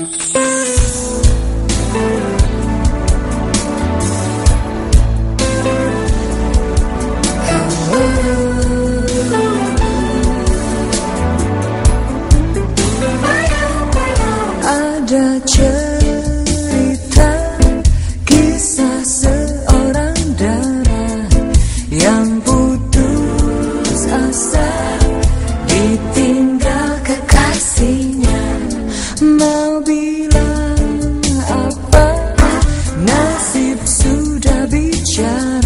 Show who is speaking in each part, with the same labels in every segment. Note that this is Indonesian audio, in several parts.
Speaker 1: Ada cerita 这。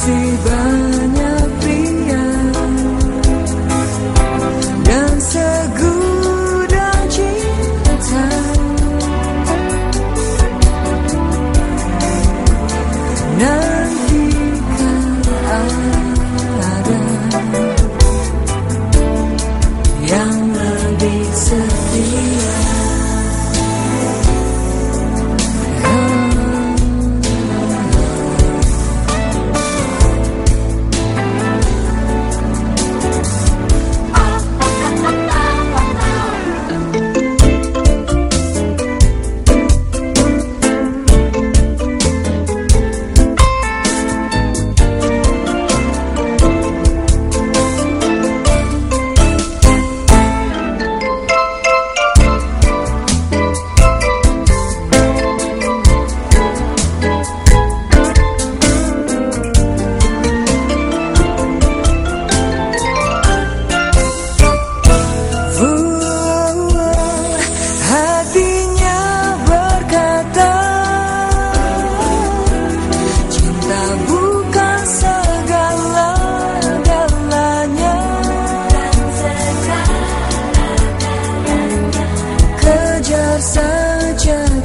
Speaker 1: masih banyak pria dan segudang cinta. Nah,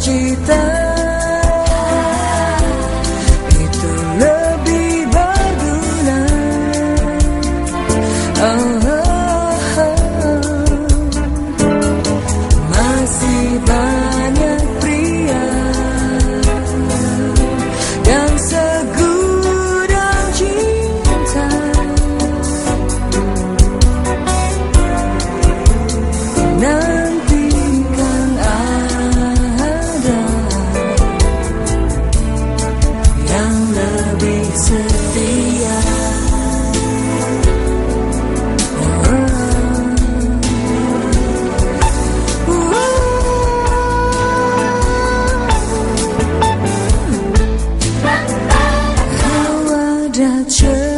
Speaker 1: 记得下坠